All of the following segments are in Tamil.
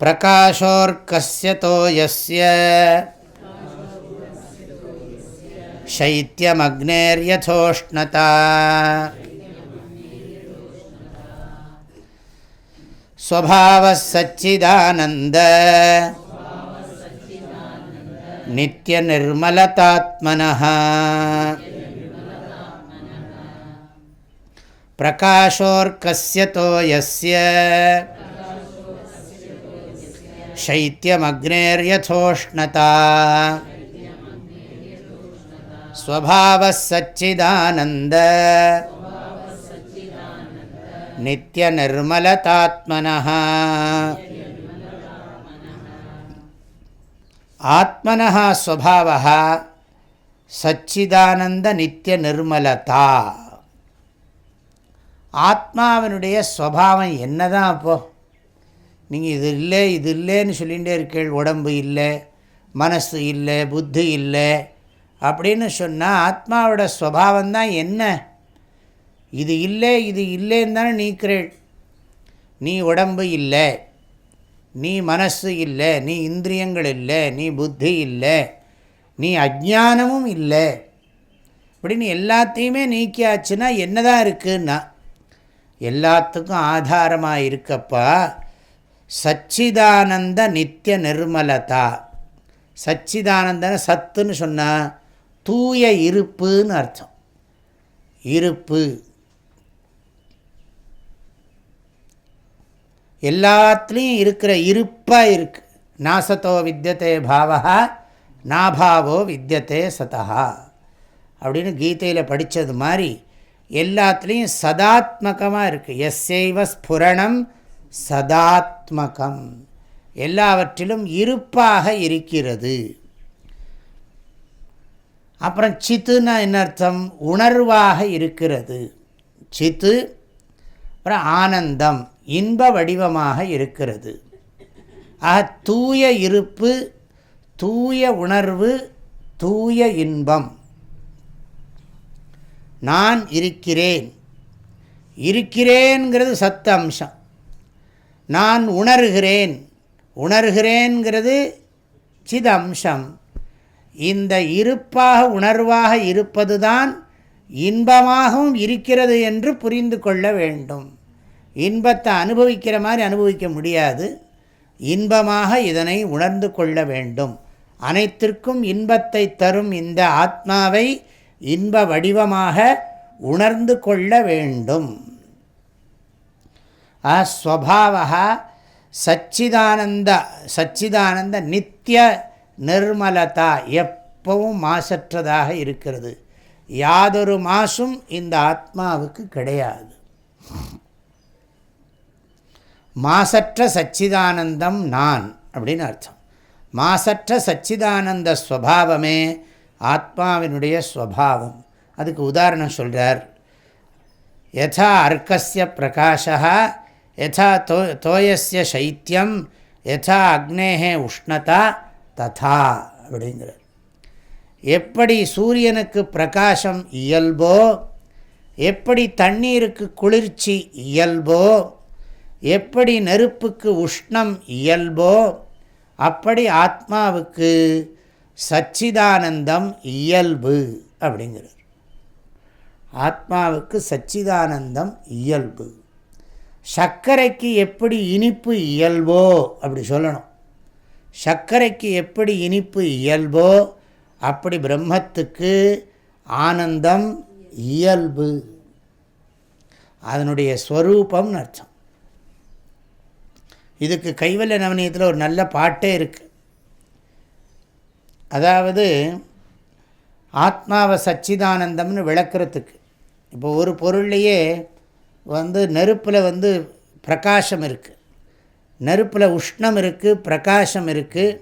प्रकाशोऽर्कस्य तो यस्य शैत्यमग्नेर्यथोष्णता। स्वभावः सच्चिदानन्द नित्यनिर्मलतात्मनः। प्रकाशोऽर्कस्य तो यस्य। शैत्यमग्नेर्यथोष्णता। स्वभावः सच्चिदानन्द। नित्यनिर्मलतात्मनः ஆத்மனா ஸ்வபாவா சச்சிதானந்த நித்திய நிர்மலதா. ஆத்மாவினுடைய ஸ்வபாவம் என்னதான் அப்போது நீங்கள் இது இல்லை இது இல்லைன்னு சொல்லிகிட்டே இருக்கீள் உடம்பு இல்லை மனசு இல்லை புத்தி இல்லை அப்படின்னு சொன்னால் ஆத்மாவோட ஸ்வபாவந்தான் என்ன? இது இல்லை இது இல்லைன்னு தானே நீக்கிறேள். நீ உடம்பு இல்லை. நீ மனசு இல்லை நீ இந்திரியங்கள் இல்லை நீ புத்தி இல்லை நீ அஜானமும் இல்லை. அப்படின்னு எல்லாத்தையுமே நீக்கியாச்சுன்னா என்னதான் இருக்குன்னா எல்லாத்துக்கும் ஆதாரமாக இருக்கப்பா. சச்சிதானந்த நித்திய நிர்மலதா. சச்சிதானந்தன சத்துன்னு சொன்னால் தூய இருப்புன்னு அர்த்தம். இருப்பு. எல்லாத்துலேயும் இருக்கிற இருப்பாக இருக்குது நாசத்தோ வித்தியத்தே பாவா நாபாவோ வித்தியத்தே சதா அப்படின்னு கீதையில் படித்தது மாதிரி எல்லாத்துலேயும் சதாத்மகமாக இருக்குது எஸ்ஸைவ ஸ்புரணம் சதாத்மகம். எல்லாவற்றிலும் இருப்பாக இருக்கிறது. அப்புறம் சித்துன்னா என்ன அர்த்தம்? உணர்வாக இருக்கிறது. சித்து அப்புறம் ஆனந்தம் இன்ப வடிவமாக இருக்கிறது. ஆக தூய இருப்பு தூய உணர்வு தூய இன்பம். நான் இருக்கிறேன். இருக்கிறேன்கிறது சத்த அம்சம். நான் உணர்கிறேன். உணர்கிறேன்கிறது சித அம்சம். இந்த இருப்பாக உணர்வாக இருப்பது தான் இன்பமாகவும் இருக்கிறது என்று புரிந்து கொள்ள வேண்டும். இன்பத்தை அனுபவிக்கிற மாதிரி அனுபவிக்க முடியாது. இன்பமாக இதனை உணர்ந்து கொள்ள வேண்டும். அனைத்திற்கும் இன்பத்தை தரும் இந்த ஆத்மாவை இன்ப வடிவமாக உணர்ந்து கொள்ள வேண்டும். ஸ்வபாவா சச்சிதானந்த சச்சிதானந்த நித்திய நிர்மலதா எப்பவும் மாசற்றதாக இருக்கிறது. யாதொரு மாசும் இந்த ஆத்மாவுக்கு கிடையாது. மாசற்ற சச்சிதானந்தம் நான் அப்படின்னு அர்த்தம். மாசற்ற சச்சிதானந்த ஸ்வபாவமே ஆத்மாவினுடைய ஸ்வபாவம். அதுக்கு உதாரணம் சொல்கிறார் யதா அர்க்கசிய பிரகாஷா யதா தோ தோயசிய சைத்தியம் யதா அக்னேகே உஷ்ணதா ததா அப்படிங்கிறார். எப்படி சூரியனுக்கு பிரகாசம் இயல்போ எப்படி தண்ணீருக்கு குளிர்ச்சி இயல்போ எப்படி நெருப்புக்கு உஷ்ணம் இயல்போ அப்படி ஆத்மாவுக்கு சச்சிதானந்தம் இயல்பு அப்படிங்கிறார். ஆத்மாவுக்கு சச்சிதானந்தம் இயல்பு. சர்க்கரைக்கு எப்படி இனிப்பு இயல்போ அப்படி சொல்லணும். சர்க்கரைக்கு எப்படி இனிப்பு இயல்போ அப்படி பிரம்மத்துக்கு ஆனந்தம் இயல்பு. அதனுடைய ஸ்வரூபம்னு அர்த்தம். இதுக்கு கைவல்ய நவனியத்தில் ஒரு நல்ல பாட்டே இருக்குது அதாவது ஆத்மாவை சச்சிதானந்தம்னு விளக்கிறதுக்கு. இப்போ ஒரு பொருள்லையே வந்து நெருப்பில் வந்து பிரகாசம் இருக்குது நெருப்பில் உஷ்ணம் இருக்குது பிரகாசம் இருக்குது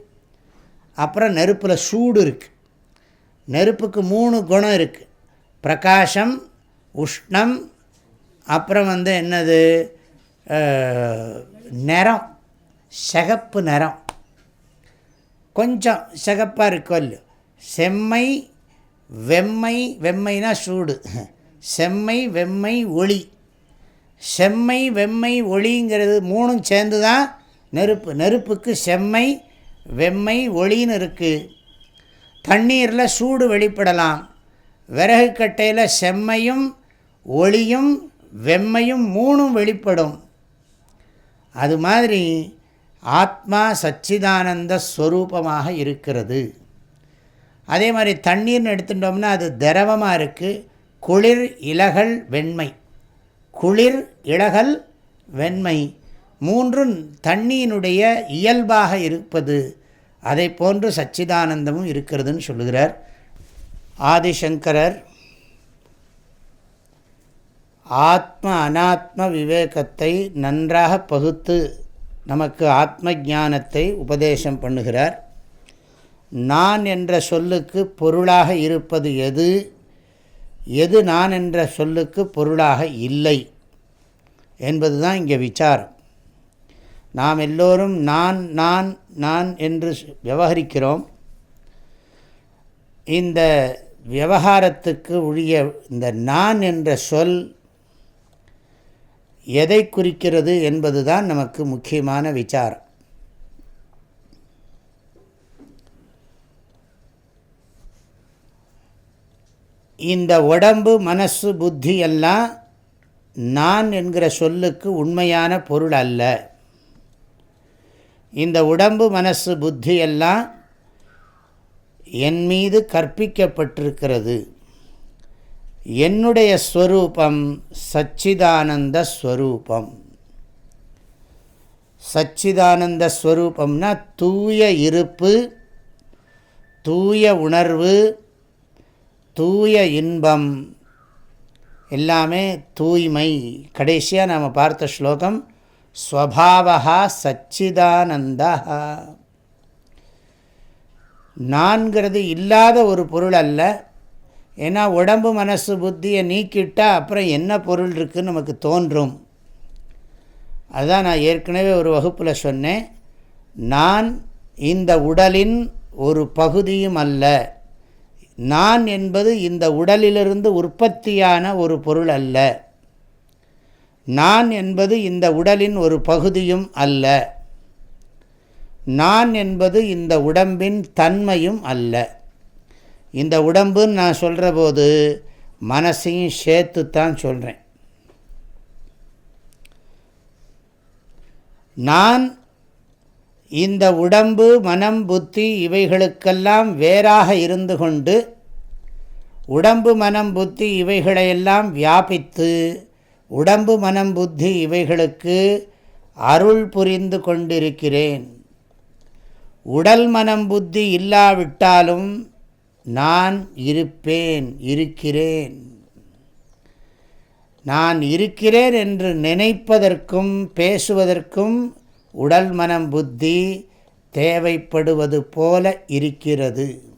அப்புறம் நெருப்பில் சூடு இருக்குது நெருப்புக்கு மூணு குணம் இருக்குது பிரகாசம் உஷ்ணம் அப்புறம் வந்து என்னது? நிறம் சிகப்பு நிறம். கொஞ்சம் சிகப்பாக இருக்கல் இல்லையோ செம்மை வெம்மை வெம்மைனா சூடு. செம்மை வெம்மை ஒளி. செம்மை வெம்மை ஒளிங்கிறது மூணும் சேர்ந்து தான் நெருப்பு. நெருப்புக்கு செம்மை வெம்மை ஒளின்னு இருக்குது தண்ணீரில் சூடு வெளிப்படலாம். விறகு கட்டையில் செம்மையும் ஒளியும் வெம்மையும் மூணும் வெளிப்படும். அது மாதிரி ஆத்மா சச்சிதானந்த ஸ்வரூபமாக இருக்கிறது. அதே மாதிரி தண்ணீர்னு எடுத்துட்டோம்னா அது திரவமாக இருக்குது குளிர் இலகல் வெண்மை. குளிர் இலகல் வெண்மை மூன்றும் தண்ணியினுடைய இயல்பாக இருப்பது. அதை போன்று சச்சிதானந்தமும் இருக்கிறதுன்னு சொல்லுகிறார். ஆதிசங்கரர் ஆத்ம அனாத்ம விவேகத்தை நன்றாக பகுத்து நமக்கு ஆத்ம ஞானத்தை உபதேசம் பண்ணுகிறார். நான் என்ற சொல்லுக்கு பொருளாக இருப்பது எது? எது நான் என்ற சொல்லுக்கு பொருளாக இல்லை என்பது தான் இங்கே விசாரம். நாம் எல்லோரும் நான் நான் நான் என்று விவகரிக்கிறோம். இந்த விவகாரத்துக்கு உரிய இந்த நான் என்ற சொல் எதை குறிக்கிறது என்பது தான் நமக்கு முக்கியமான விசாரம். இந்த உடம்பு மனசு புத்தி எல்லாம் நான் என்கிற சொல்லுக்கு உண்மையான பொருள் அல்ல. இந்த உடம்பு மனசு புத்தி எல்லாம் என் மீது கற்பிக்கப்பட்டிருக்கிறது. என்னுடைய ஸ்வரூபம் சச்சிதானந்த ஸ்வரூபம். சச்சிதானந்த ஸ்வரூபம்னா தூய இருப்பு தூய உணர்வு தூய இன்பம். எல்லாமே தூய்மை. கடைசியாக நாம் பார்த்த ஸ்லோகம் ஸ்வபாவா சச்சிதானந்தா நான்கிறது இல்லாத ஒரு பொருள் அல்ல. ஏன்னா உடம்பு மனசு புத்தியை நீக்கிட்டால் அப்புறம் என்ன பொருள் இருக்குதுன்னு நமக்கு தோன்றும். அதுதான் நான் ஏற்கனவே ஒரு வகுப்பில் சொன்னேன். நான் இந்த உடலின் ஒரு பகுதியும் அல்ல. நான் என்பது இந்த உடலிலிருந்து உற்பத்தியான ஒரு பொருள் அல்ல. நான் என்பது இந்த உடலின் ஒரு பகுதியும் அல்ல. நான் என்பது இந்த உடம்பின் தன்மையும் அல்ல. இந்த உடம்புன்னு நான் சொல்கிற போது மனசையும் சேர்த்து தான் சொல்கிறேன் நான் இந்த உடம்பு மனம் புத்தி இவைகளுக்கெல்லாம் வேறாக இருந்து கொண்டு உடம்பு மனம் புத்தி இவைகளையெல்லாம் வியாபித்து உடம்பு மனம் புத்தி இவைகளுக்கு அருள் புரிந்து கொண்டிருக்கிறேன். உடல் மனம் புத்தி இல்லாவிட்டாலும் நான் இருப்பேன் இருக்கிறேன். நான் இருக்கிறேன் என்று நினைப்பதற்கும் பேசுவதற்கும் உடல் மனம் புத்தி தேவைப்படுவது போல இருக்கிறது.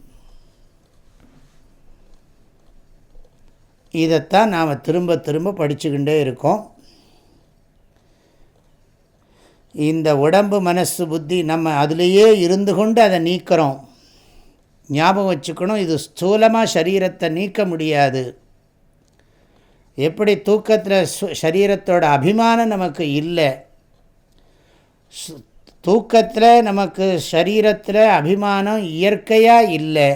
இதைத்தான் நாம் திரும்ப திரும்ப படிச்சுக்கிட்டே இருக்கோம். இந்த உடம்பு மனசு புத்தி நம்ம அதுலேயே இருந்து கொண்டு அதை நீக்கிறோம். ஞாபகம் வச்சுக்கணும் இது ஸ்தூலமாக சரீரத்தை நீக்க முடியாது. எப்படி தூக்கத்தில் சரீரத்தோட அபிமானம் நமக்கு இல்லை தூக்கத்தில் நமக்கு சரீரத்தில் அபிமானம் இயற்கையாக இல்லை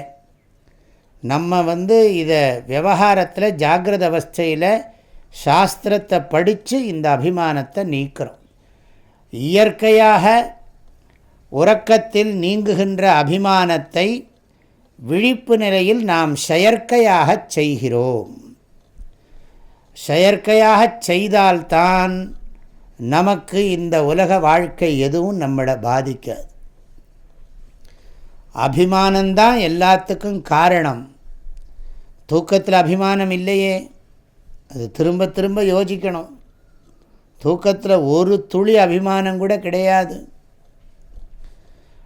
நம்ம வந்து இதை விவகாரத்தில் ஜாகிரத அவஸ்தையில் சாஸ்திரத்தை படித்து இந்த அபிமானத்தை நீக்கிறோம். இயற்கையாக உறக்கத்தில் நீங்குகின்ற அபிமானத்தை விழிப்பு நிலையில் நாம் செயற்கையாக செய்கிறோம். செயற்கையாக செய்தால்தான் நமக்கு இந்த உலக வாழ்க்கை எதுவும் நம்மளை பாதிக்காது. அபிமானந்தான் எல்லாத்துக்கும் காரணம். தூக்கத்தில் அபிமானம் இல்லையே. அது திரும்ப திரும்ப யோசிக்கணும். தூக்கத்தில் ஒரு துளி அபிமானம் கூட கிடையாது.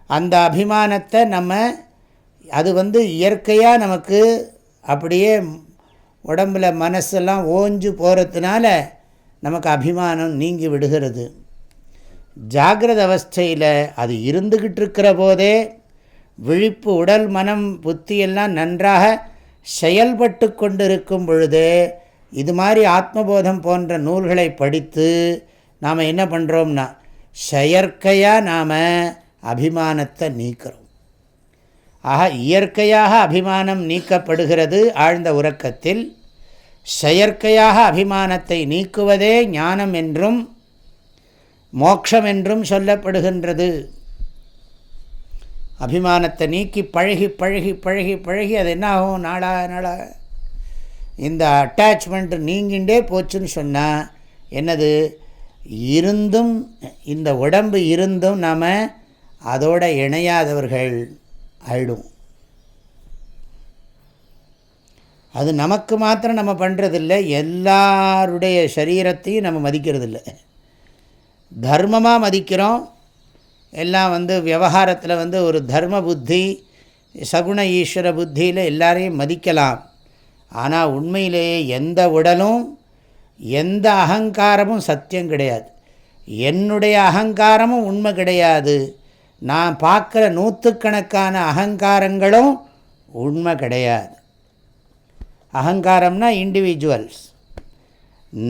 அந்த அபிமானத்தை நம்ம அது வந்து இயற்கையாக நமக்கு அப்படியே உடம்பில் மனசெல்லாம் ஓஞ்சு போகிறதுனால நமக்கு அபிமானம் நீங்கி விடுகிறது. ஜாகிரத அவஸ்தையில் அது இருந்துக்கிட்டு இருக்கிற போதே விழிப்பு உடல் மனம் புத்தியெல்லாம் நன்றாக செயல்பட்டு கொண்டிருக்கும் பொழுது இது மாதிரி ஆத்மபோதம் போன்ற நூல்களை படித்து நாம் என்ன பண்ணுறோம்னா செயற்கையாக நாம் அபிமானத்தை நீக்கிறோம். ஆக இயற்கையாக அபிமானம் நீக்கப்படுகிறது ஆழ்ந்த உறக்கத்தில் செயற்கையாக அபிமானத்தை நீக்குவதே ஞானம் என்றும் மோக்ஷம் என்றும் சொல்லப்படுகின்றது. அபிமானத்தை நீக்கி பழகி பழகி பழகி பழகி அது என்ன ஆகும் நாளா நாளா. இந்த அட்டாச்மெண்ட் நீங்கிண்டே போச்சுன்னு சொன்னால் என்னது? இருந்தும் இந்த உடம்பு இருந்தும் நாம் அதோட இணையாதவர்கள் ஆயிடும் அது நமக்கு மாத்திரம் நம்ம பண்ணுறதில்ல எல்லாருடைய சரீரத்தையும் நம்ம மதிக்கிறதில்ல. தர்மமாக மதிக்கிறோம் எல்லாம் வந்து விவகாரத்தில் வந்து ஒரு தர்ம புத்தி சகுண ஈஸ்வர புத்தியில் எல்லாரையும் மதிக்கலாம். ஆனால் உண்மையிலேயே எந்த உடலும் எந்த அகங்காரமும் சத்தியம் கிடையாது. என்னுடைய அகங்காரமும் உண்மை கிடையாது. நான் பார்க்குற நூற்றுக்கணக்கான அகங்காரங்களும் உண்மை கிடையாது. அகங்காரம்னா இண்டிவிஜுவல்ஸ்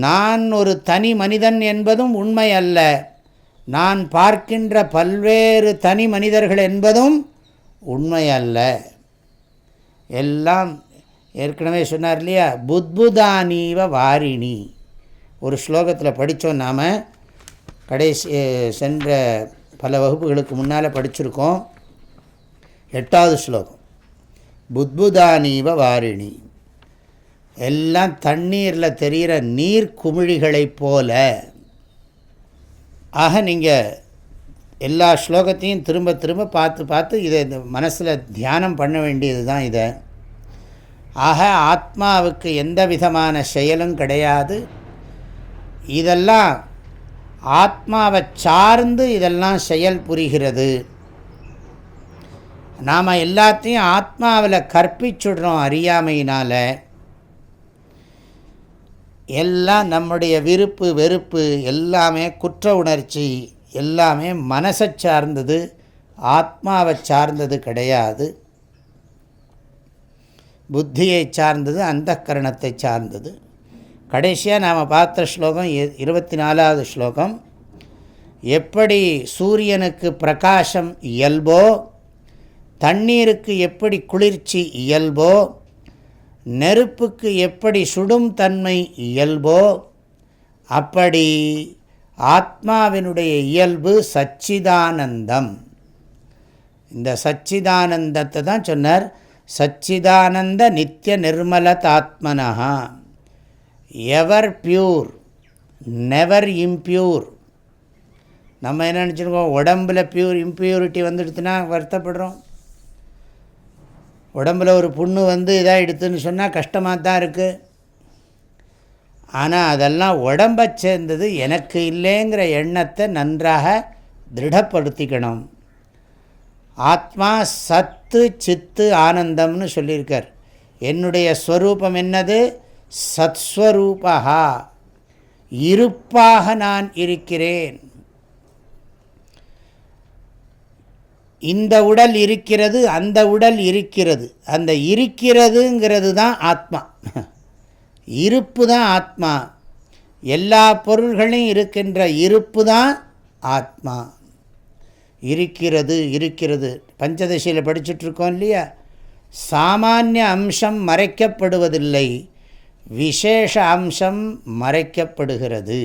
நான் ஒரு தனி மனிதன் என்பதும் உண்மை அல்ல. நான் பார்க்கின்ற பல்வேறு தனி மனிதர்கள் என்பதும் உண்மையல்ல. எல்லாம் ஏற்கனவே சொன்னார் இல்லையா? புத்புதானீவ வாரிணி. ஒரு ஸ்லோகத்தில் படித்தோம் நாம். கடைசி சென்ற பல வகுப்புகளுக்கு முன்னால் படிச்சிருக்கோம். எட்டாவது ஸ்லோகம். புத்புதானீவ வாரிணி. எல்லாம் தண்ணீரில் தெரிகிற நீர் குமிழிகளைப் போல ஆக நீங்கள் எல்லா ஸ்லோகத்தையும் திரும்ப திரும்ப பார்த்து பார்த்து இதை இந்த மனசில் தியானம் பண்ண வேண்டியது தான் இதை. ஆக ஆத்மாவுக்கு எந்த விதமான செயலும் கிடையாது. இதெல்லாம் ஆத்மாவை சார்ந்து இதெல்லாம் செயல் புரிகிறது. நாம் எல்லாத்தையும் ஆத்மாவில் கற்பிச்சுடுறோம் அறியாமையினால். எல்லாம் நம்முடைய விருப்பு வெறுப்பு எல்லாமே குற்ற உணர்ச்சி எல்லாமே மனசை சார்ந்தது ஆத்மாவை சார்ந்தது கிடையாது. புத்தியை சார்ந்தது அந்த கரணத்தை சார்ந்தது. கடைசியாக நாம் பார்த்த ஸ்லோகம் இருபத்தி நாலாவது ஸ்லோகம். எப்படி சூரியனுக்கு பிரகாசம் இயல்போ தண்ணீருக்கு எப்படி குளிர்ச்சி இயல்போ நெருப்புக்கு எப்படி சுடும் தன்மை இயல்போ அப்படி ஆத்மாவினுடைய இயல்பு சச்சிதானந்தம். இந்த சச்சிதானந்தத்தை தான் சொன்னார். சச்சிதானந்த நித்திய நிர்மலதாத்மனா எவர் பியூர் நெவர் இம்ப்யூர். நம்ம என்ன நினச்சிருக்கோம்? உடம்பில் பியூர் இம்ப்யூரிட்டி வந்துடுச்சுன்னா வருத்தப்படுறோம். உடம்பில் ஒரு புண்ணு வந்து இதாக எடுத்துன்னு சொன்னால் கஷ்டமாக தான் இருக்குது ஆனால் அதெல்லாம் உடம்பை சேர்ந்தது எனக்கு இல்லைங்கிற எண்ணத்தை நன்றாக திருடப்படுத்திக்கணும் ஆத்மா சத்து சித்து ஆனந்தம்னு சொல்லியிருக்கார். என்னுடைய ஸ்வரூபம் என்னது? சத்ஸ்வரூபா இருப்பாக நான் இருக்கிறேன். இந்த உடல் இருக்கிறது அந்த உடல் இருக்கிறது. அந்த இருக்கிறதுங்கிறது தான் ஆத்மா. இருப்பு தான் ஆத்மா. எல்லா பொருள்களையும் இருக்கின்ற இருப்பு தான் ஆத்மா. இருக்கிறது இருக்கிறது. பஞ்சதசியில் படிச்சுட்ருக்கோம் இல்லையா? சாமானிய அம்சம் மறைக்கப்படுவதில்லை. விசேஷ அம்சம் மறைக்கப்படுகிறது.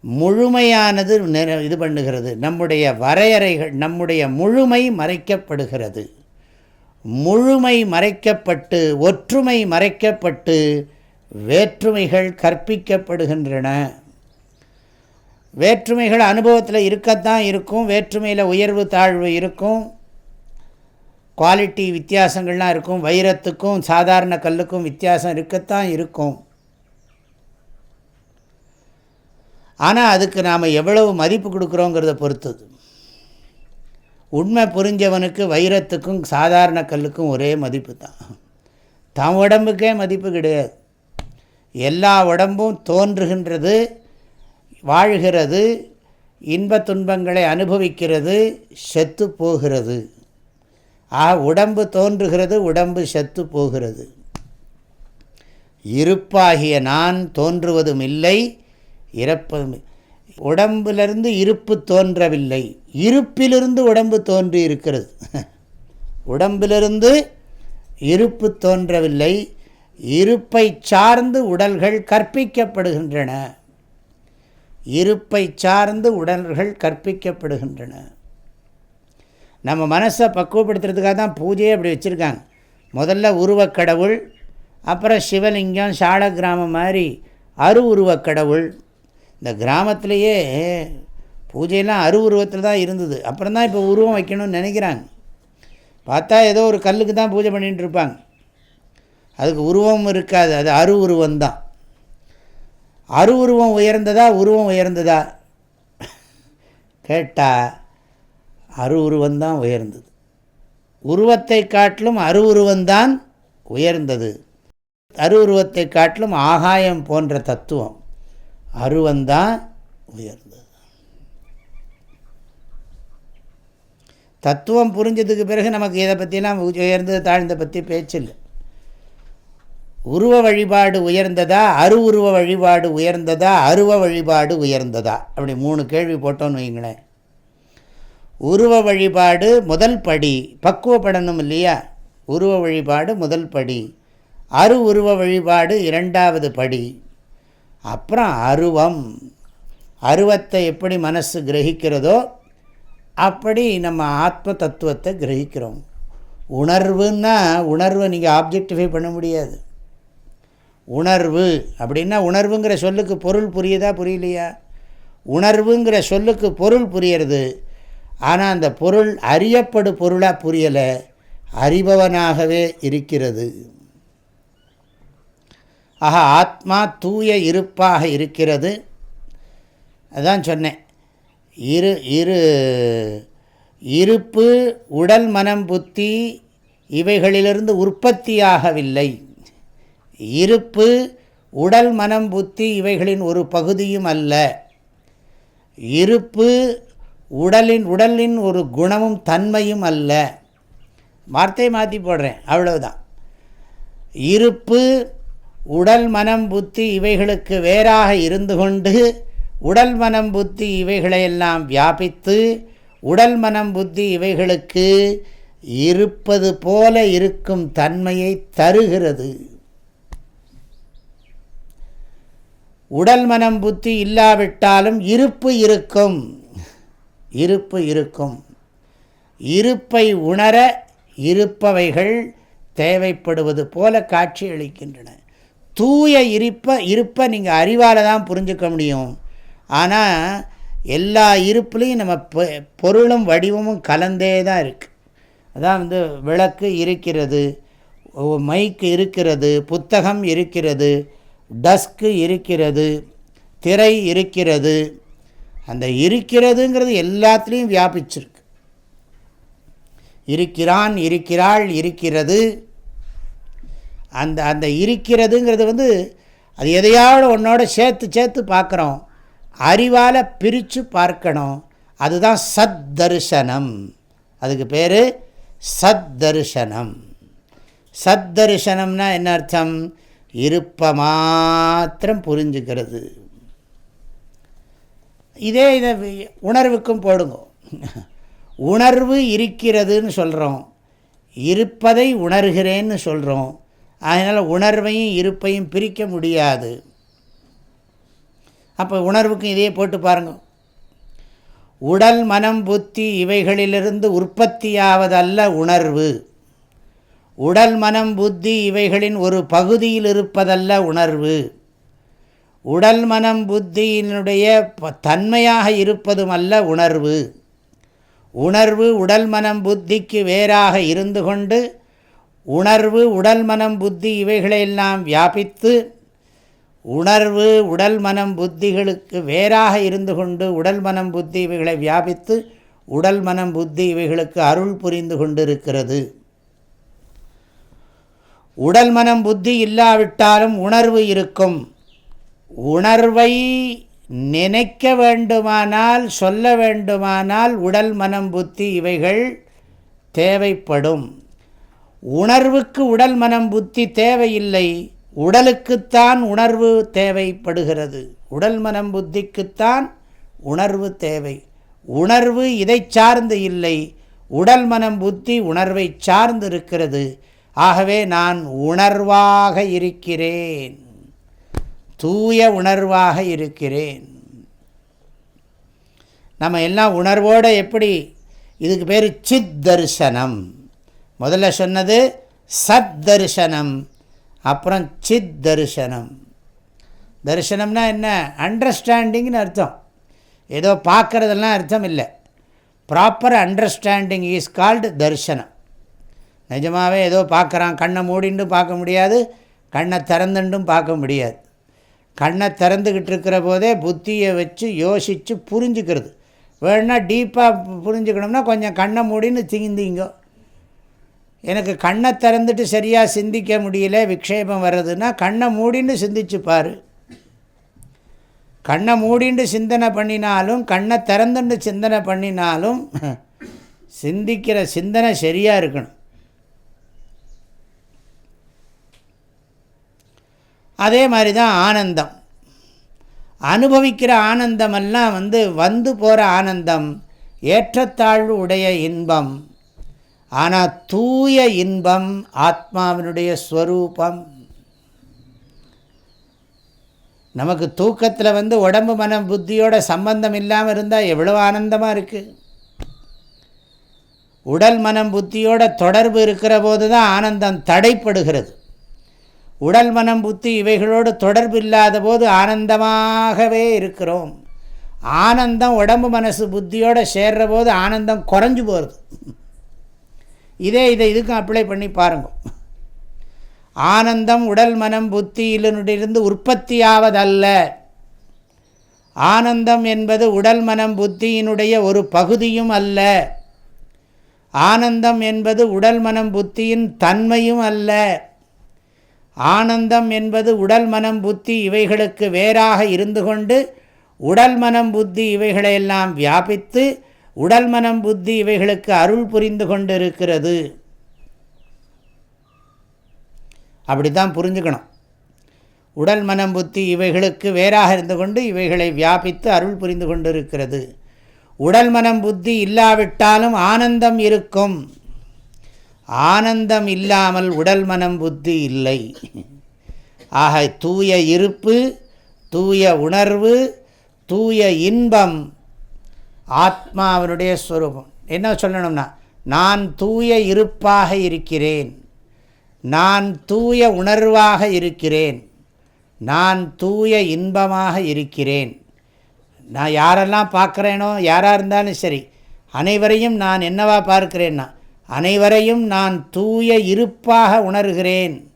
முழுமையானது இது பண்ணுகிறது. நம்முடைய வரையறைகள் நம்முடைய முழுமை மறைக்கப்படுகிறது. முழுமை மறைக்கப்பட்டு ஒற்றுமை மறைக்கப்பட்டு வேற்றுமைகள் கற்பிக்கப்படுகின்றன. வேற்றுமைகள் அனுபவத்தில் இருக்கத்தான் இருக்கும். வேற்றுமையில் உயர்வு தாழ்வு இருக்கும். குவாலிட்டி வித்தியாசங்கள்லாம் இருக்கும். வைரத்துக்கும் சாதாரண கல்லுக்கும் வித்தியாசம் இருக்கத்தான் இருக்கும். ஆனால் அதுக்கு நாம் எவ்வளவு மதிப்பு கொடுக்குறோங்கிறத பொறுத்தது. உண்மை புரிஞ்சவனுக்கு வைரத்துக்கும் சாதாரண கல்லுக்கும் ஒரே மதிப்பு தான். தம் உடம்புக்கே மதிப்பு கிடையாது. எல்லா உடம்பும் தோன்றுகின்றது வாழ்கிறது இன்ப துன்பங்களை அனுபவிக்கிறது செத்து போகிறது. ஆக உடம்பு தோன்றுகிறது உடம்பு செத்து போகிறது. இருப்பாகிய நான் தோன்றுவதும் இல்லை. இறப்பதும் உடம்பிலிருந்து இருப்பு தோன்றவில்லை. இருப்பிலிருந்து உடம்பு தோன்றி இருக்கிறது உடம்பிலிருந்து இருப்பு தோன்றவில்லை. இருப்பை சார்ந்து உடல்கள் கற்பிக்கப்படுகின்றன. இருப்பை சார்ந்து உடல்கள் கற்பிக்கப்படுகின்றன. நம்ம மனசை பக்குவப்படுத்துறதுக்காக தான் பூஜையே அப்படி வச்சுருக்காங்க. முதல்ல உருவக்கடவுள் அப்புறம் சிவலிங்கம் சால கிராமம் மாதிரி அரு உருவக்கடவுள் இந்த கிராமத்திலேயே பூஜையெல்லாம் அரு உருவத்தில் தான் இருந்தது. அப்புறம் தான் இப்போ உருவம் வைக்கணும்னு நினைக்கிறாங்க. பார்த்தா ஏதோ ஒரு கல்லுக்கு தான் பூஜை பண்ணிகிட்டு இருப்பாங்க. அதுக்கு உருவம் இருக்காது. அது அரு உருவம் தான். அரு உருவம் உயர்ந்ததா உருவம் உயர்ந்ததா? கேட்டால் அரு உருவந்தான் உயர்ந்தது. உருவத்தை காட்டிலும் அரு உருவந்தான் உயர்ந்தது. அரு உருவத்தை காட்டிலும் ஆகாயம் போன்ற தத்துவம். அருவந்தான் உயர்ந்தது. தத்துவம் புரிஞ்சதுக்கு பிறகு நமக்கு இதை பற்றிலாம் உயர்ந்தது தாழ்ந்த பற்றி பேச்சில்லை. உருவ வழிபாடு உயர்ந்ததா அரு உருவ வழிபாடு உயர்ந்ததா அருவ வழிபாடு உயர்ந்ததா? அப்படி மூணு கேள்வி போட்டோன்னு வைங்களேன். உருவ வழிபாடு முதல் படி பக்குவப்படணும் இல்லையா? உருவ வழிபாடு முதல் படி அரு உருவ வழிபாடு இரண்டாவது படி அப்புறம் அருவம். அருவத்தை எப்படி மனசு கிரகிக்கிறதோ அப்படி நம்ம ஆத்ம தத்துவத்தை கிரகிக்கிறோம். உணர்வுன்னா உணர்வை நீங்கள் ஆப்ஜெக்டிஃபை பண்ண முடியாது. உணர்வு அப்படின்னா உணர்வுங்கிற சொல்லுக்கு பொருள் புரியுதா புரியலையா? உணர்வுங்கிற சொல்லுக்கு பொருள் புரியறது. ஆனால் அந்த பொருள் அறியப்படு பொருளாக புரியலை அறிபவனாகவே இருக்கிறது. ஆக ஆத்மா தூய இருப்பாக இருக்கிறது. அதான் சொன்னேன். இரு இரு இருப்பு உடல் மனம் புத்தி இவைகளிலிருந்து உற்பத்தியாகவில்லை. இருப்பு உடல் மனம் புத்தி இவைகளின் ஒரு பகுதியும் அல்ல. இருப்பு உடலின் உடலின் ஒரு குணமும் தன்மையும் அல்ல. வார்த்தையை மாற்றி போடுறேன். அவ்வளவுதான். இருப்பு உடல் மனம் புத்தி இவைகளுக்கு வேறாக இருந்து கொண்டு உடல் மனம் புத்தி இவைகளையெல்லாம் வியாபித்து உடல் மனம் புத்தி இவைகளுக்கு இருப்பது போல இருக்கும் தன்மையை தருகிறது. உடல் மனம் புத்தி இல்லாவிட்டாலும் இருப்பு இருக்கும். இருப்பு இருக்கும். இருப்பை உணர இருப்பவைகள் தேவைப்படுவது போல காட்சி அளிக்கின்றன. தூய இருப்பை இருப்பை நீங்கள் அறிவால் தான் புரிஞ்சுக்க முடியும். ஆனால் எல்லா இருப்புலையும் நம்ம பொருளும் வடிவமும் கலந்தே தான் இருக்குது அதான் வந்து விளக்கு இருக்கிறது மைக்கு இருக்கிறது புத்தகம் இருக்கிறது டஸ்க்கு இருக்கிறது திரை இருக்கிறது. அந்த இருக்கிறதுங்கிறது எல்லாத்துலேயும் வியாபிச்சிருக்கு. இருக்கிறான் இருக்கிறாள் இருக்கிறது. அந்த அந்த இருக்கிறதுங்கிறது வந்து அது எதையாவது ஒன்றோட சேர்த்து சேர்த்து பார்க்குறோம். அறிவால் பிரித்து பார்க்கணும். அதுதான் சத் தரிசனம் அதுக்கு பேர் சத் தரிசனம் சத் தரிசனம்னா என்ன அர்த்தம்? இருப்ப மாத்திரம் புரிஞ்சுக்கிறது. இதே இதை உணர்வுக்கும் போடுங்க. உணர்வு இருக்கிறதுன்னு சொல்கிறோம் இருப்பதை உணர்கிறேன்னு சொல்கிறோம் அதனால் உணர்வையும் இருப்பையும் பிரிக்க முடியாது. அப்போ உணர்வுக்கும் இதையே போட்டு பாருங்கள் உடல் மனம் புத்தி இவைகளிலிருந்து உற்பத்தியாவதல்ல உணர்வு. உடல் மனம் புத்தி இவைகளின் ஒரு பகுதியில் இருப்பதல்ல உணர்வு. உடல் மனம் புத்தியினுடைய தன்மையாக இருப்பதும் அல்ல உணர்வு. உணர்வு உடல் மனம் புத்திக்கு வேறாக இருந்து கொண்டு உணர்வு உடல் மனம் புத்தி இவைகளையெல்லாம் வியாபித்து உணர்வு உடல் மனம் புத்திகளுக்கு வேறாக இருந்து கொண்டு உடல் மனம் புத்தி இவைகளை வியாபித்து உடல் மனம் புத்தி இவைகளுக்கு அருள் புரிந்து கொண்டிருக்கிறது. உடல் மனம் புத்தி இல்லாவிட்டாலும் உணர்வு இருக்கும். உணர்வை நினைக்க வேண்டுமானால் சொல்ல வேண்டுமானால் உடல் மனம் புத்தி இவைகள் தேவைப்படும். உணர்வுக்கு உடல் மனம் புத்தி தேவையில்லை உடலுக்குத்தான் உணர்வு தேவைப்படுகிறது. உடல் மனம் புத்திக்குத்தான் உணர்வு தேவை. உணர்வு இதை சார்ந்து இல்லை உடல் மனம் புத்தி உணர்வை சார்ந்து இருக்கிறது ஆகவே நான் உணர்வாக இருக்கிறேன். தூய உணர்வாக இருக்கிறேன். நம்ம எல்லாம் உணர்வோடு எப்படி? இதுக்கு பேர் சித் தரிசனம் முதல்ல சொன்னது சத் தரிசனம் அப்புறம் சித் தரிசனம் தரிசனம்னா என்ன? அண்டர்ஸ்டாண்டிங்னு அர்த்தம். ஏதோ பார்க்குறதெல்லாம் அர்த்தம் இல்லை. ப்ராப்பர் அண்டர்ஸ்டாண்டிங் இஸ் கால்டு தரிசனம் நிஜமாகவே ஏதோ பார்க்குறான். கண்ணை மூடிண்டும் பார்க்க முடியாது. கண்ணை திறந்துண்டும் பார்க்க முடியாது. கண்ணை திறந்துக்கிட்டு இருக்கிற போதே புத்தியை வச்சு யோசித்து புரிஞ்சுக்கிறது. வேணுன்னா டீப்பாக புரிஞ்சுக்கணும்னா கொஞ்சம் கண்ணை மூடின்னு திங்கிந்திங்கோ எனக்கு கண்ணை திறந்துட்டு சரியாக சிந்திக்க முடியல விக்ஷேபம் வர்றதுன்னா கண்ணை மூடின்னு சிந்திச்சு கண்ணை மூடிண்டு சிந்தனை பண்ணினாலும் கண்ணை திறந்துண்டு சிந்தனை பண்ணினாலும் சிந்திக்கிற சிந்தனை சரியாக இருக்கணும். அதே மாதிரி தான் ஆனந்தம். அனுபவிக்கிற ஆனந்தமெல்லாம் வந்து வந்து போகிற ஆனந்தம் ஏற்றத்தாழ்வு உடைய இன்பம். ஆனால் தூய இன்பம் ஆத்மாவினுடைய ஸ்வரூபம். நமக்கு தூக்கத்தில் வந்து உடம்பு மனம் புத்தியோட சம்பந்தம் இல்லாமல் இருந்தால் எவ்வளோ ஆனந்தமாக இருக்குது உடல் மனம் புத்தியோட தொடர்பு இருக்கிற போது தான் ஆனந்தம் தடைப்படுகிறது. உடல் மனம் புத்தி இவைகளோடு தொடர்பு இல்லாத போது ஆனந்தமாகவே இருக்கிறோம். ஆனந்தம் உடம்பு மனசு புத்தியோடு சேர்ற போது ஆனந்தம் குறைஞ்சு போகிறது இதே இதை இதுக்கும் அப்ளை பண்ணி பாருங்க. ஆனந்தம் உடல் மனம் புத்தியிலிருந்து உற்பத்தியாவதல்ல. ஆனந்தம் என்பது உடல் மனம் புத்தியினுடைய ஒரு பகுதியும் அல்ல. ஆனந்தம் என்பது உடல் மனம் புத்தியின் தன்மையும் அல்ல. ஆனந்தம் என்பது உடல் மனம் புத்தி இவைகளுக்கு வேறாக இருந்து கொண்டு உடல் மனம் புத்தி இவைகளையெல்லாம் வியாபித்து உடல் மனம் புத்தி இவைகளுக்கு அருள் புரிந்து கொண்டு இருக்கிறது அப்படி தான் புரிஞ்சுக்கணும். உடல் மனம் புத்தி இவைகளுக்கு வேறாக இருந்து கொண்டு இவைகளை வியாபித்து அருள் புரிந்து கொண்டு இருக்கிறது உடல் மனம் புத்தி இல்லாவிட்டாலும் ஆனந்தம் இருக்கும். ஆனந்தம் இல்லாமல் உடல் மனம் புத்தி இல்லை. ஆக தூய இருப்பு தூய உணர்வு தூய இன்பம் ஆத்மாவினுடைய ஸ்வரூபம் என்ன சொல்லணும்னா நான் தூய இருப்பாக இருக்கிறேன். நான் தூய உணர்வாக இருக்கிறேன். நான் தூய இன்பமாக இருக்கிறேன். நான் யாரெல்லாம் பார்க்குறேனோ யாராக இருந்தாலும் சரி அனைவரையும் நான் என்னவா பார்க்கிறேன்னா அனைவரையும் நான் தூய இருப்பாக உணர்கிறேன்.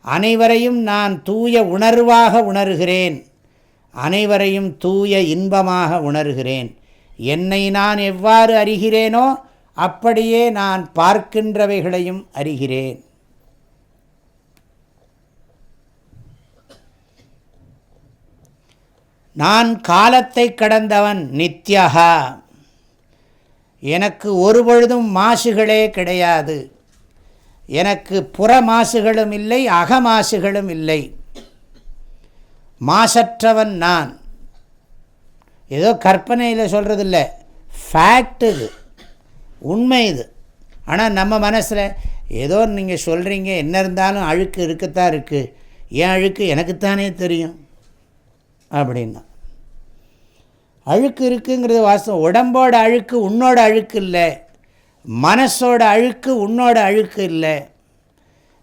அனைவரையும் நான் தூய உணர்வாக உணர்கிறேன். அனைவரையும் தூய இன்பமாக உணர்கிறேன். என்னை நான் எவ்வாறு அறிகிறேனோ அப்படியே நான் பார்க்கின்றவைகளையும் அறிகிறேன். நான் காலத்தை கடந்தவன் நித்யகா எனக்கு ஒரு பொழுதும் மாசுகளே கிடையாது. எனக்கு புற மாசுகளும் இல்லை அக மாசுகளும் இல்லை. மாசற்றவன் நான். ஏதோ கற்பனையில் சொல்கிறது இல்லை ஃபேக்ட் இது. உண்மை இது. ஆனால் நம்ம மனசில் ஏதோ நீங்கள் சொல்கிறீங்க என்ன இருந்தாலும் அழுக்கு இருக்கத்தான் இருக்குது ஏன் அழுக்கு? எனக்குத்தானே தெரியும். அப்படின்னா. அழுக்கு இருக்குங்கிறது வாசம் உடம்போட அழுக்கு உன்னோட அழுக்கு இல்லை. மனசோட அழுக்கு உன்னோட அழுக்கு இல்லை.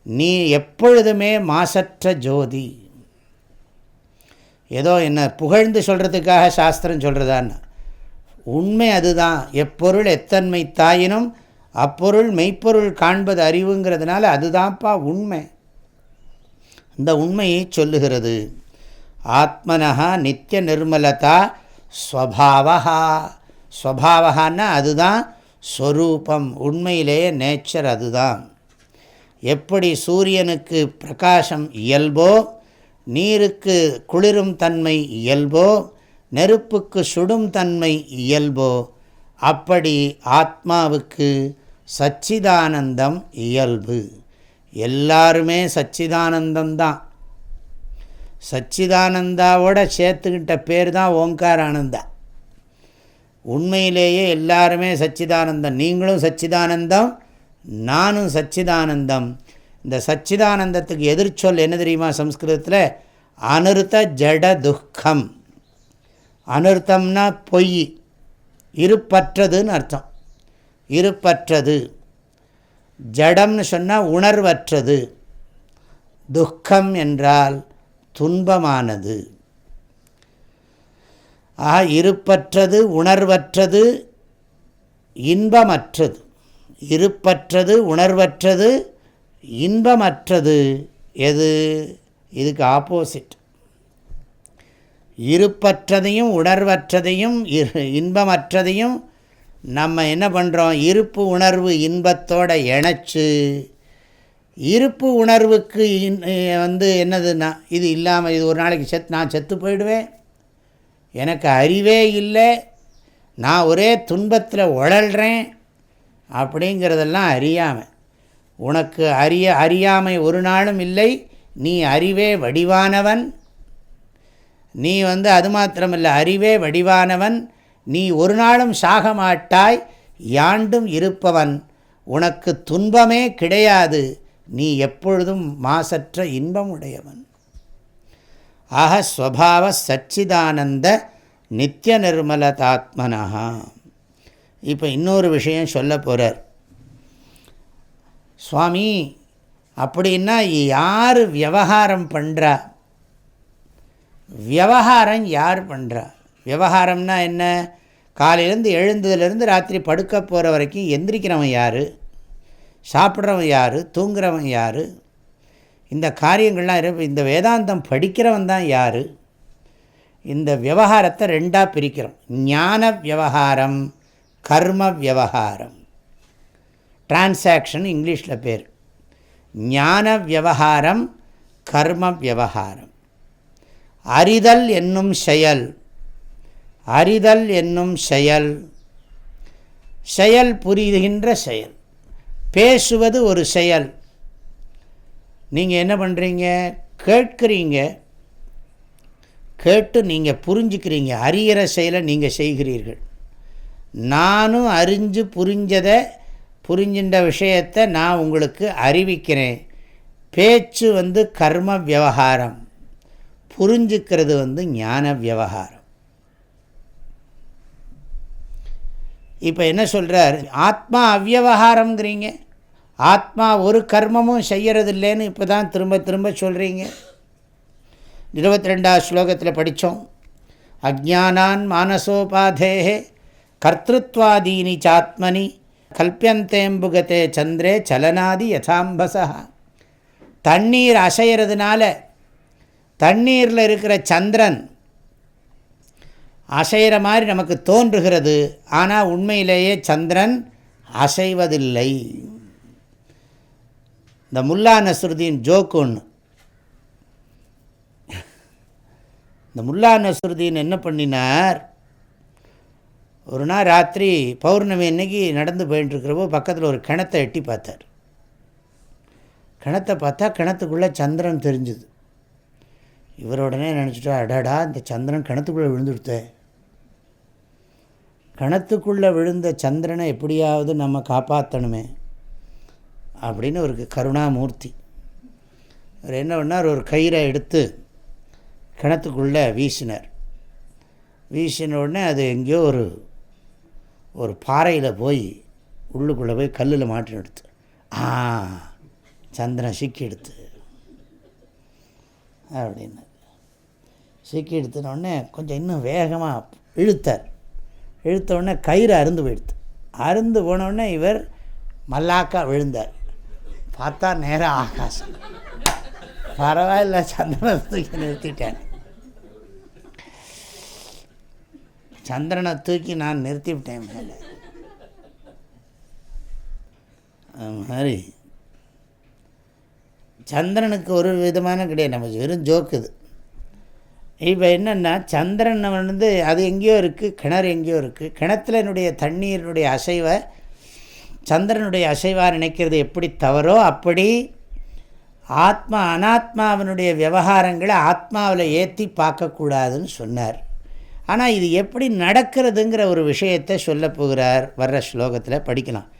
நீ எப்பொழுதுமே மாசற்ற ஜோதி. ஏதோ என்ன புகழ்ந்து சொல்கிறதுக்காக சாஸ்திரம் சொல்கிறதான்னு உண்மை அதுதான். எப்பொருள் எத்தன்மை தாயினும் அப்பொருள் மெய்ப்பொருள் காண்பது அறிவுங்கிறதுனால அதுதான்ப்பா உண்மை. இந்த உண்மையை சொல்லுகிறது. ஆத்மனஹா நித்திய நிர்மலதா ஸ்வபாவா ஸ்வபாவகான்னா அதுதான் ஸ்வரூபம் உண்மையிலேயே நேச்சர் அதுதான். எப்படி சூரியனுக்கு பிரகாசம் இயல்போ நீருக்கு குளிரும் தன்மை இயல்போ நெருப்புக்கு சுடும் தன்மை இயல்போ அப்படி ஆத்மாவுக்கு சச்சிதானந்தம் இயல்பு. எல்லாருமே சச்சிதானந்தந்தான் சச்சிதானந்தாவோட சேர்த்துக்கிட்ட பேர் தான் ஓங்கார் ஆனந்தா உண்மையிலேயே எல்லாருமே சச்சிதானந்தம். நீங்களும் சச்சிதானந்தம் நானும் சச்சிதானந்தம். இந்த சச்சிதானந்தத்துக்கு எதிர்ச்சொல் என்ன தெரியுமா சம்ஸ்கிருதத்தில்? அனிருத்த ஜட துக்கம். அனிருத்தம்னா பொய். இருப்பற்றதுன்னு அர்த்தம். இருப்பற்றது. ஜடம்னு சொன்னால் உணர்வற்றது. துக்கம் என்றால் துன்பமானது. ஆக இருப்பற்றது உணர்வற்றது இன்பமற்றது. இருப்பற்றது உணர்வற்றது இன்பமற்றது எது? இதுக்கு ஆப்போசிட் இருப்பற்றதையும் உணர்வற்றதையும் இன்பமற்றதையும் நம்ம என்ன பண்ணுறோம் இருப்பு உணர்வு இன்பத்தோடு இணைச்சு இருப்பு உணர்வுக்கு வந்து என்னதுன்னா இது இல்லாமல் இது ஒரு நாளைக்கு செத் நான் செத்து போயிடுவேன். எனக்கு அறிவே இல்லை. நான் ஒரே துன்பத்தில் உழல்றேன். அப்படிங்கிறதெல்லாம் அறியாமல் உனக்கு அறிய அறியாமை ஒரு நாளும் இல்லை. நீ அறிவே வடிவானவன். நீ வந்து அது மாத்திரமில்லை அறிவே வடிவானவன். நீ ஒரு நாளும் சாக மாட்டாய் யாண்டும் இருப்பவன். உனக்கு துன்பமே கிடையாது நீ எப்பொழுதும் மாசற்ற இன்பம் உடையவன் ஆக ஸ்வபாவ சச்சிதானந்த நித்திய நிர்மலதாத்மனா இப்போ இன்னொரு விஷயம் சொல்ல போகிறார் சுவாமி அப்படின்னா யார் விவகாரம் பண்ணுறா விவகாரம் யார் பண்ணுறா விவகாரம்னா என்ன? காலையிலேருந்து எழுந்ததுலேருந்து ராத்திரி படுக்க போகிற வரைக்கும் எந்திரிக்கிறவன் யார்? சாப்பிட்றவன் யார்? தூங்குறவன் யார்? இந்த காரியங்கள்லாம் இந்த வேதாந்தம் படிக்கிறவன் தான் யார்? இந்த விவகாரத்தை ரெண்டாக பிரிக்கிறோம். ஞான விவகாரம் கர்ம விவகாரம். டிரான்சாக்ஷன் இங்கிலீஷில் பேர். ஞான விவகாரம் கர்ம விவகாரம். அறிதல் என்னும் செயல். அறிதல் என்னும் செயல். செயல் புரிகின்ற செயல். பேசுவது ஒரு செயல். நீங்கள் என்ன பண்ணுறீங்க கேட்குறீங்க. கேட்டு நீங்கள் புரிஞ்சுக்கிறீங்க. அறிகிற செயலை நீங்கள் செய்கிறீர்கள். நானும் அறிஞ்சு புரிஞ்சதை புரிஞ்சின்ற விஷயத்தை நான் உங்களுக்கு அறிவிக்கிறேன். பேச்சு வந்து கர்ம விவகாரம். புரிஞ்சுக்கிறது வந்து ஞான விவகாரம். இப்போ என்ன சொல்கிறார் ஆத்மா அவ்வகாரங்கிறீங்க ஆத்மா ஒரு கர்மமும் செய்கிறது இல்லைன்னு இப்போ தான் திரும்ப திரும்ப சொல்கிறீங்க இருபத்தி ரெண்டாவது ஸ்லோகத்தில் படித்தோம் அஜானான் மானசோபாதே கர்த்தத்வாதீனி சாத்மனி கல்பியந்தேம்புகத்தே சந்திரே சலனாதி யசாம்பசா தண்ணீர் அசைகிறதுனால தண்ணீரில் இருக்கிற சந்திரன் அசைகிற மாதிரி நமக்கு தோன்றுகிறது. ஆனால் உண்மையிலேயே சந்திரன் அசைவதில்லை. இந்த முல்லா நசுருதீன் ஜோக்கு ஒன்று இந்த முல்லா நசுருதீன் என்ன பண்ணினார்? ஒரு நாள் ராத்திரி பௌர்ணமி அன்னைக்கு நடந்து போயின்ட்டுருக்கிறப்போ பக்கத்தில் ஒரு கிணத்தை எட்டி பார்த்தார். கிணத்தை பார்த்தா கிணத்துக்குள்ளே சந்திரன் தெரிஞ்சுது. இவர் உடனே நினச்சிட்டா அடாடா இந்த சந்திரன் கிணத்துக்குள்ளே விழுந்துடுத்தே. கிணத்துக்குள்ளே விழுந்த சந்திரனை எப்படியாவது நம்ம காப்பாற்றணுமே அப்படின்னு ஒரு கருணாமூர்த்தி. அவர் என்ன பண்ணார்? ஒரு கயிறை எடுத்து கிணத்துக்குள்ளே வீசினார். வீசின உடனே அது எங்கேயோ ஒரு ஒரு பாறையில் போய் உள்ளுக்குள்ளே போய் கல்லில் மாட்டின எடுத்து ஆ சந்திரன் சிக்கி எடுத்து. அப்படின்னு. சிக்கி எடுத்துனோடனே கொஞ்சம் இன்னும் வேகமாக இழுத்தார். இழுத்தவுடனே கயிறு அருந்து போயிடுத்து. அருந்து போனவுடனே இவர் மல்லாக்கா விழுந்தார். பார்த்தா நேராக ஆகாசம். பரவாயில்ல சந்திரன் தூக்கி நிறுத்திட்டேன் சந்திரனை தூக்கி நான் நிறுத்திவிட்டேன் மேலே. அது மாதிரி. சந்திரனுக்கு ஒரு விதமான கிடையாது. நம்ம வெறும் ஜோக்குது இப்போ என்னென்னா சந்திரன் வந்து அது எங்கேயோ இருக்குது கிணறு எங்கேயோ இருக்குது கிணத்துலனுடைய தண்ணீரினுடைய அசைவை சந்திரனுடைய அசைவாக நினைக்கிறது எப்படி தவறோ அப்படி ஆத்மா அனாத்மாவினுடைய விவகாரங்களை ஆத்மாவில் ஏற்றி பார்க்கக்கூடாதுன்னு சொன்னார். ஆனால் இது எப்படி நடக்கிறதுங்கிற ஒரு விஷயத்தை சொல்ல போகிறார் வர்ற ஸ்லோகத்தில் படிக்கலாம்.